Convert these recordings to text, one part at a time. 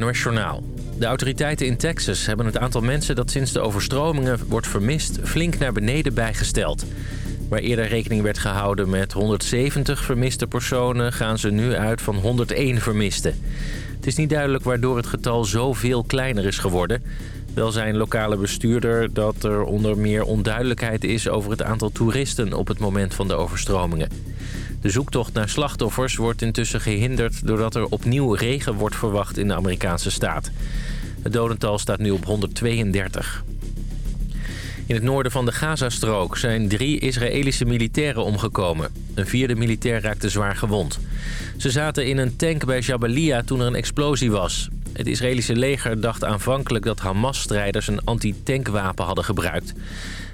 NOS Journaal. De autoriteiten in Texas hebben het aantal mensen dat sinds de overstromingen wordt vermist flink naar beneden bijgesteld. Waar eerder rekening werd gehouden met 170 vermiste personen gaan ze nu uit van 101 vermisten. Het is niet duidelijk waardoor het getal zoveel kleiner is geworden. Wel zijn lokale bestuurder dat er onder meer onduidelijkheid is over het aantal toeristen op het moment van de overstromingen. De zoektocht naar slachtoffers wordt intussen gehinderd... doordat er opnieuw regen wordt verwacht in de Amerikaanse staat. Het dodental staat nu op 132. In het noorden van de Gazastrook zijn drie Israëlische militairen omgekomen. Een vierde militair raakte zwaar gewond. Ze zaten in een tank bij Jabalia toen er een explosie was. Het Israëlische leger dacht aanvankelijk dat Hamas-strijders een anti-tankwapen hadden gebruikt.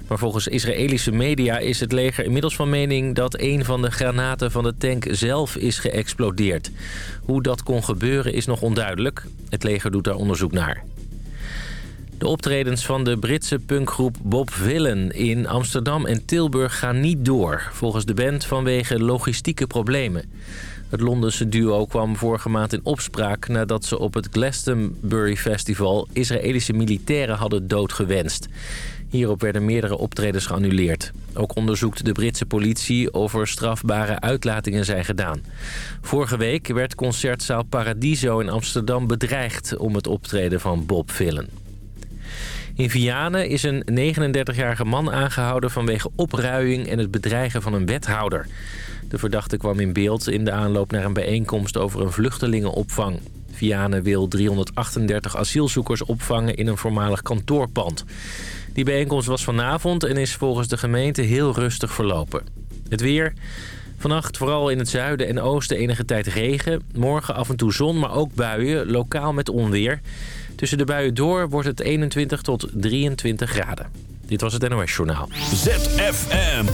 Maar volgens Israëlische media is het leger inmiddels van mening... dat een van de granaten van de tank zelf is geëxplodeerd. Hoe dat kon gebeuren is nog onduidelijk. Het leger doet daar onderzoek naar. De optredens van de Britse punkgroep Bob Villen in Amsterdam en Tilburg gaan niet door. Volgens de band vanwege logistieke problemen. Het Londense duo kwam vorige maand in opspraak nadat ze op het Glastonbury Festival Israëlische militairen hadden doodgewenst. Hierop werden meerdere optredens geannuleerd. Ook onderzoekt de Britse politie of er strafbare uitlatingen zijn gedaan. Vorige week werd concertzaal Paradiso in Amsterdam bedreigd om het optreden van Bob Villen. In Vianen is een 39-jarige man aangehouden vanwege opruiing en het bedreigen van een wethouder. De verdachte kwam in beeld in de aanloop naar een bijeenkomst over een vluchtelingenopvang. Vianen wil 338 asielzoekers opvangen in een voormalig kantoorpand. Die bijeenkomst was vanavond en is volgens de gemeente heel rustig verlopen. Het weer... Vannacht vooral in het zuiden en oosten enige tijd regen. Morgen af en toe zon, maar ook buien, lokaal met onweer. Tussen de buien door wordt het 21 tot 23 graden. Dit was het NOS Journaal. ZFM.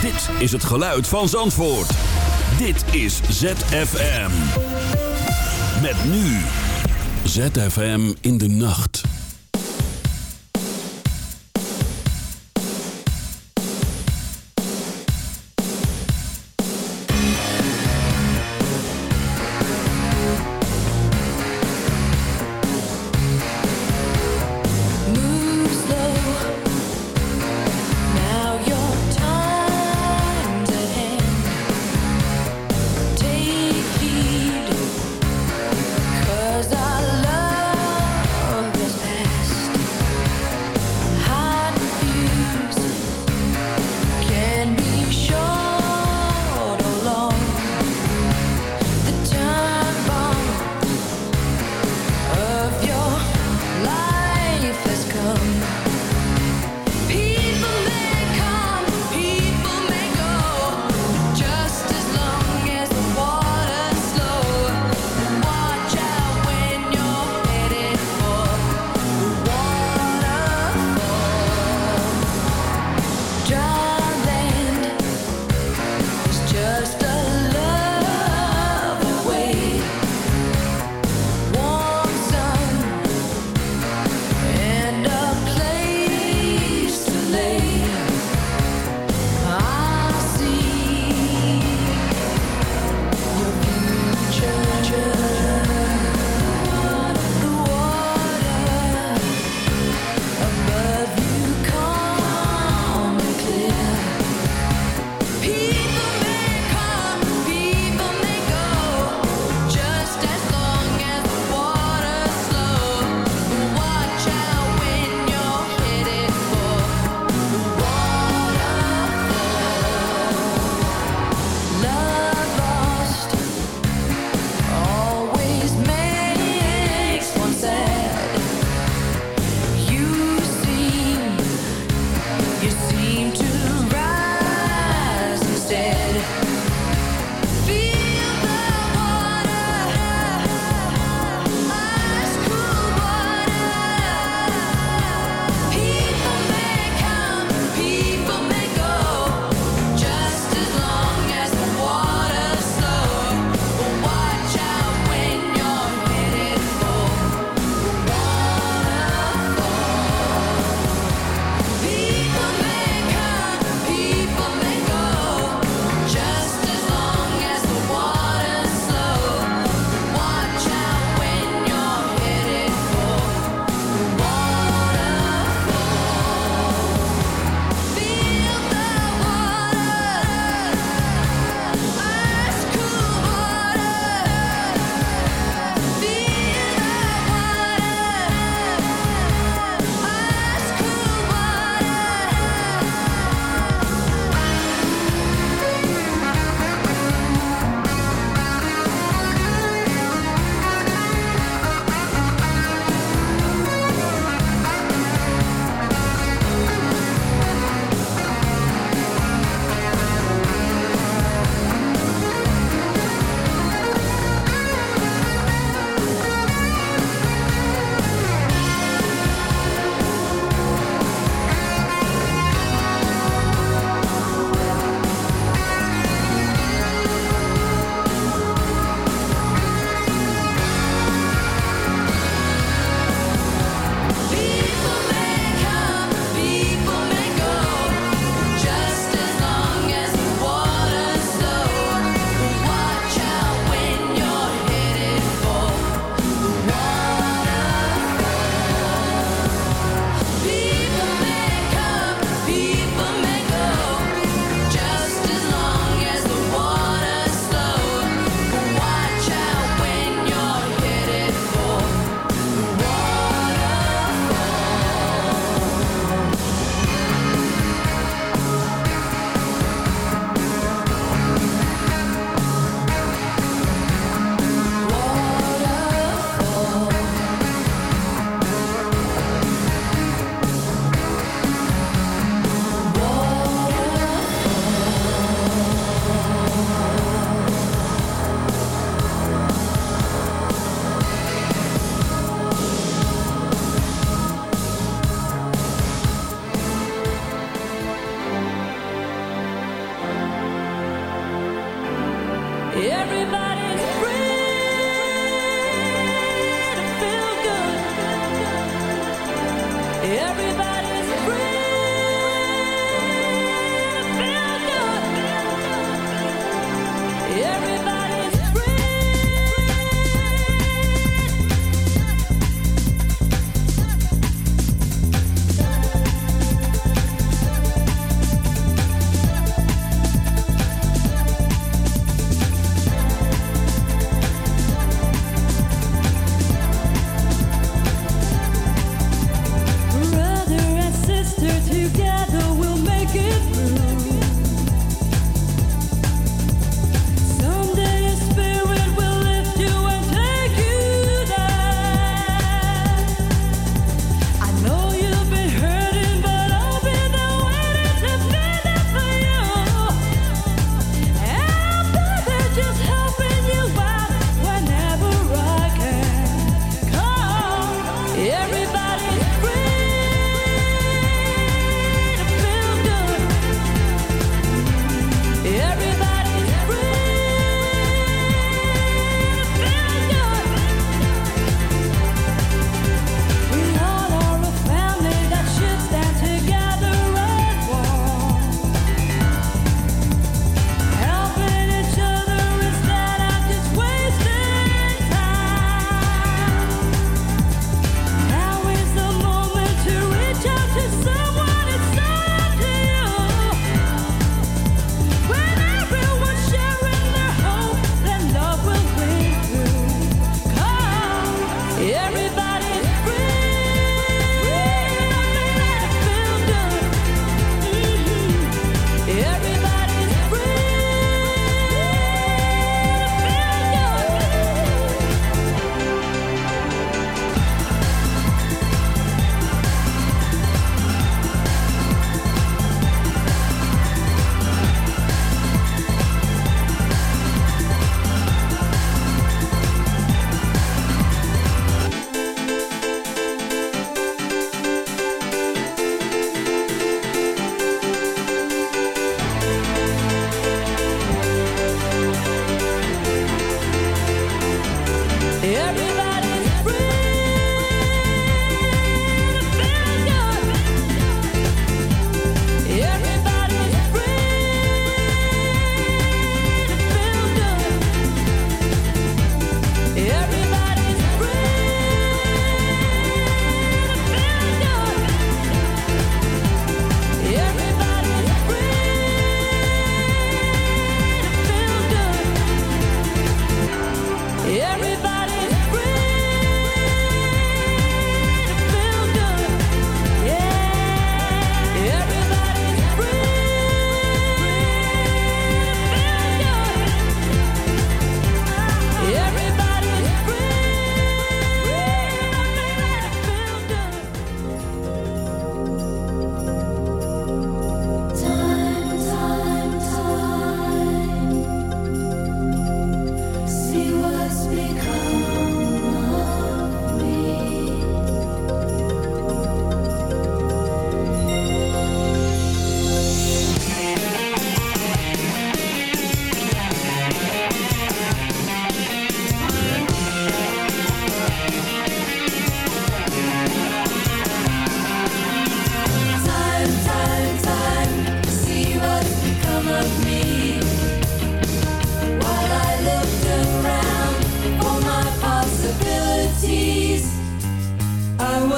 Dit is het geluid van Zandvoort. Dit is ZFM. Met nu. ZFM in de nacht.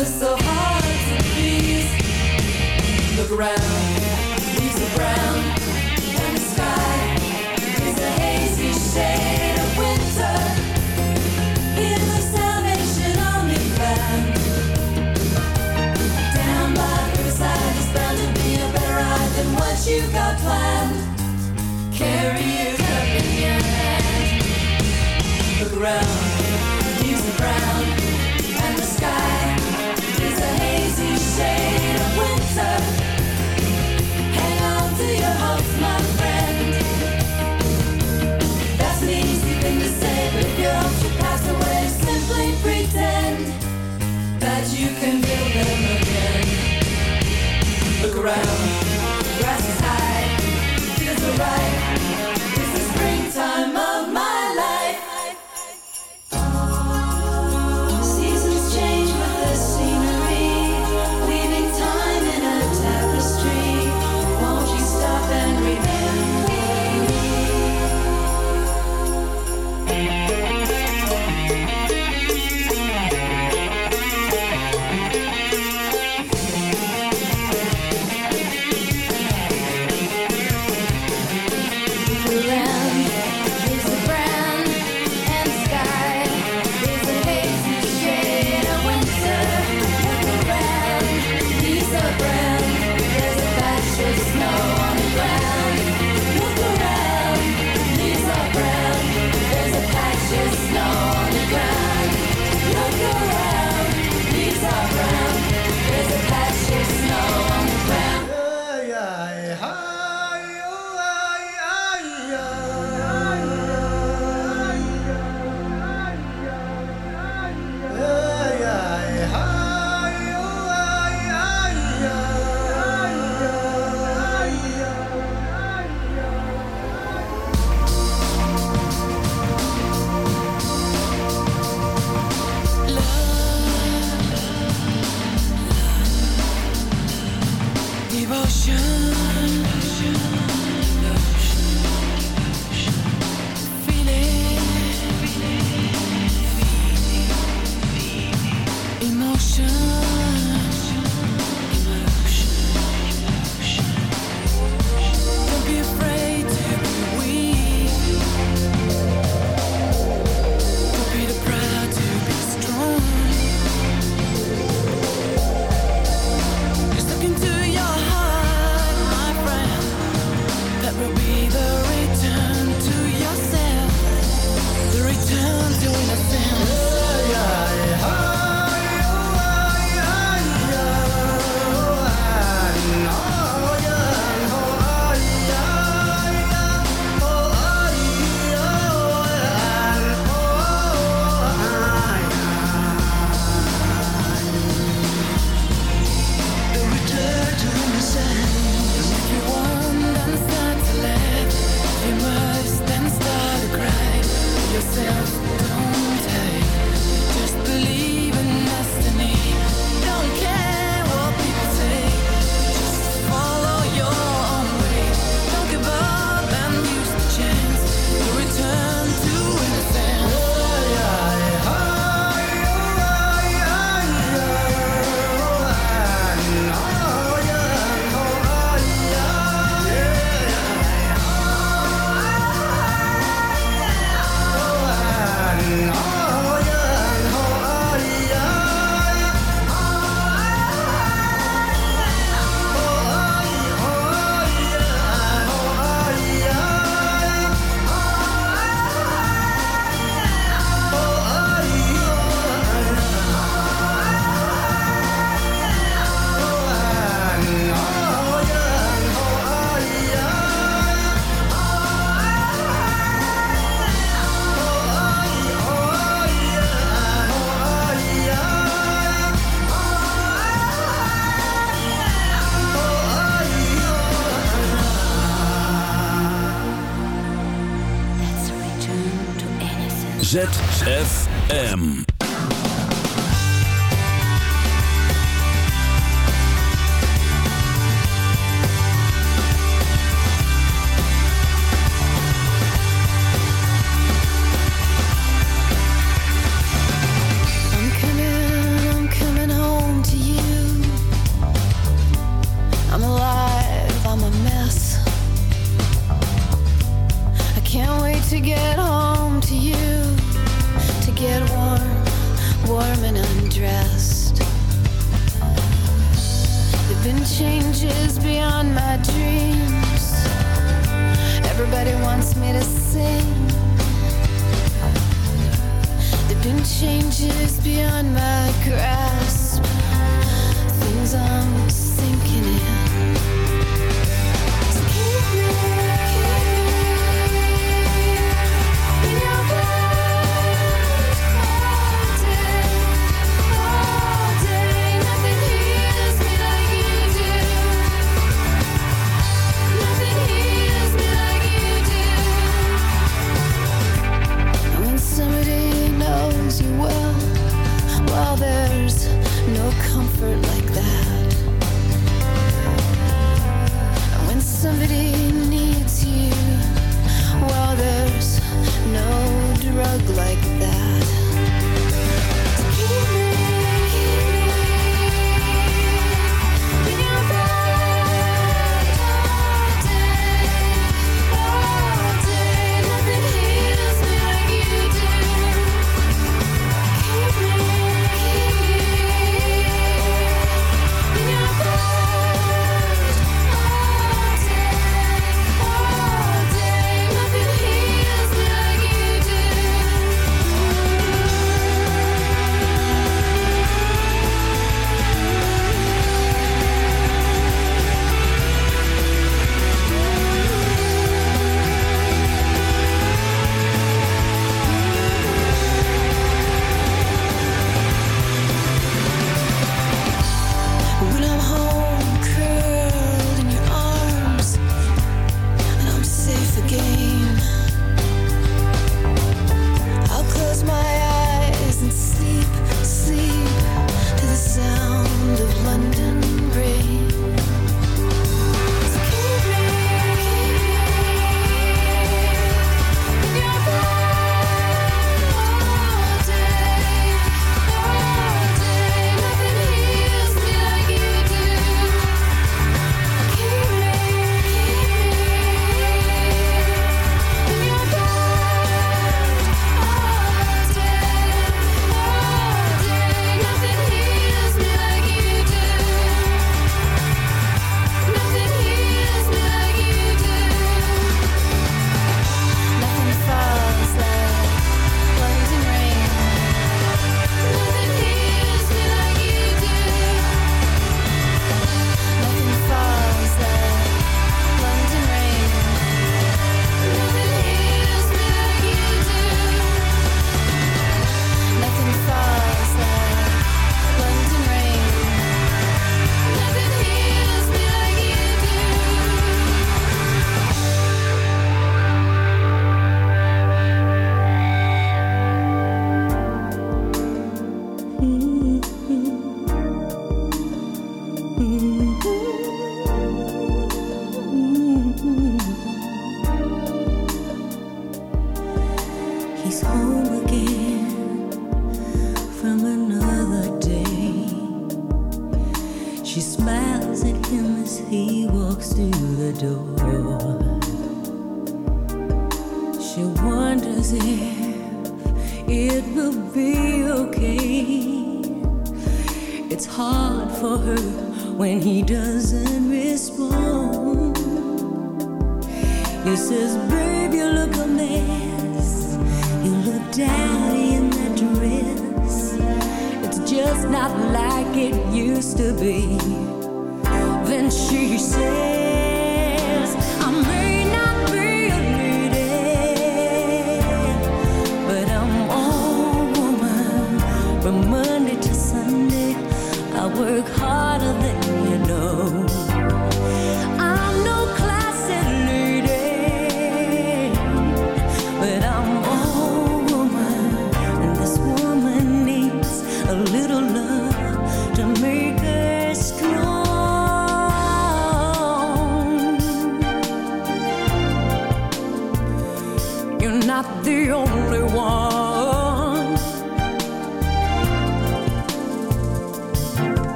it's so hard to please. Look around, leaves are brown, and the sky is a hazy shade of winter. Here's the Salvation Army band. Down by the riverside is bound to be a better ride than what you've got planned. Carry you up in your hand. Look around.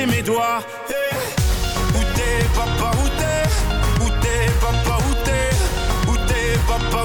compté mes doigts. Hey. Où t'es, papa, où t'es papa, où t'es papa,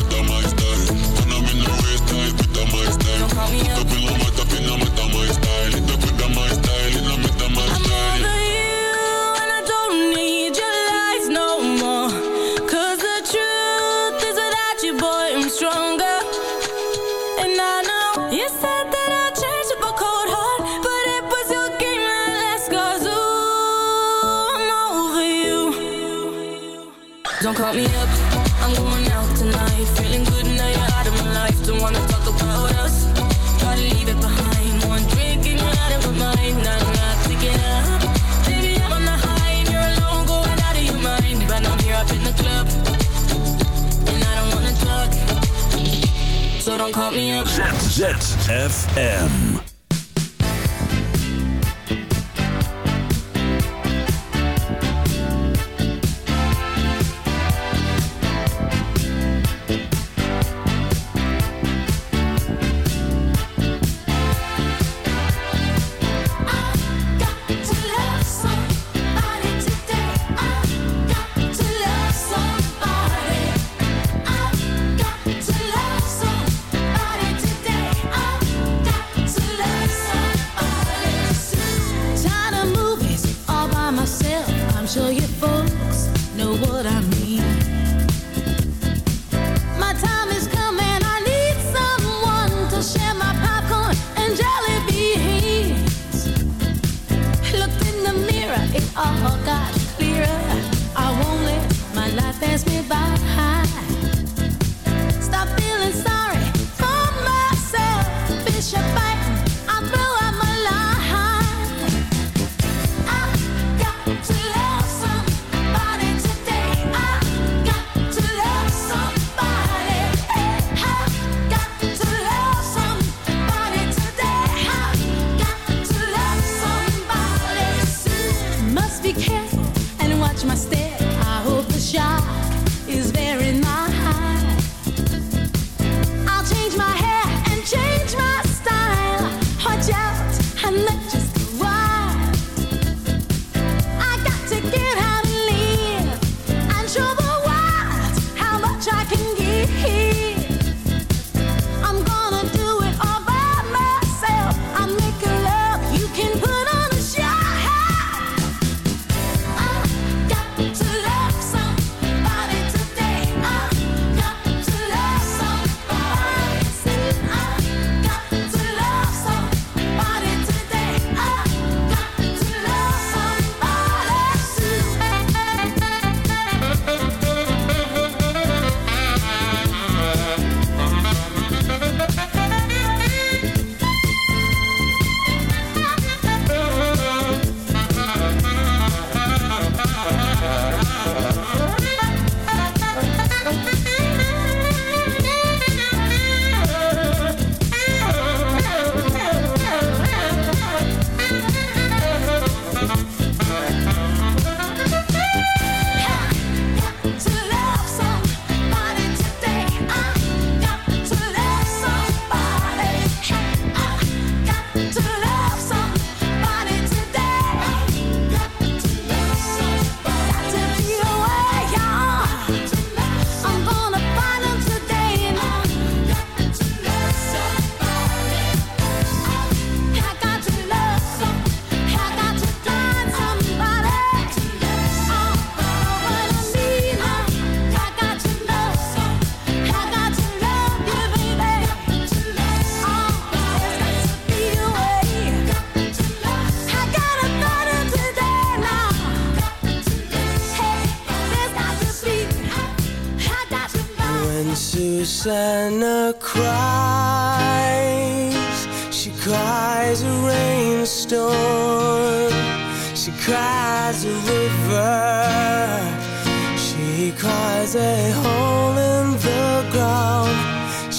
so don't call me up. ZFM.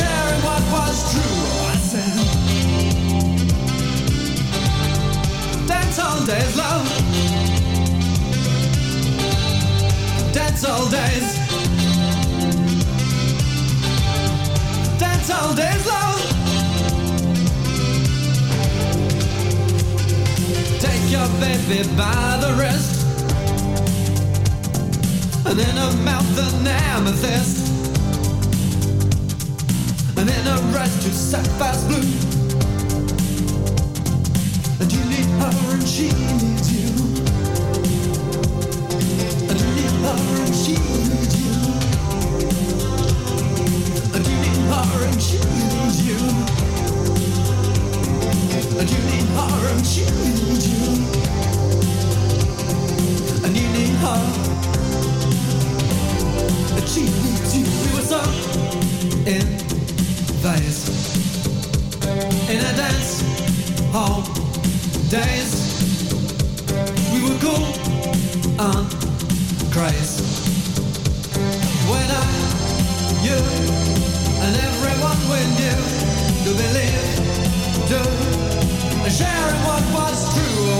sharing what was true. I all days, love. All days. All days, love. Take your baby by the wrist, and in her mouth an amethyst. to sapphire blue. And you need her and she needs you. And you need her and she needs you. And you need her and she needs you. And you need her and she needs you. And you need her. And she needs you. We were so in days In a dance hall days We were cool and crazy. When I, you and everyone we knew To believe, do, sharing what was true.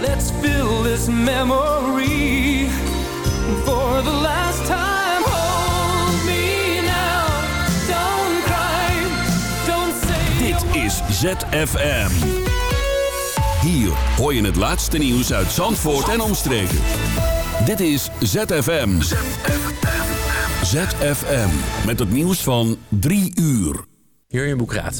let's fill this memory for the last time. Hold me now, don't cry, don't say. Dit is ZFM. Hier hoor je het laatste nieuws uit Zandvoort en omstreken. Dit is ZFM. ZFM. Met het nieuws van 3 uur. Jurjen Boekraat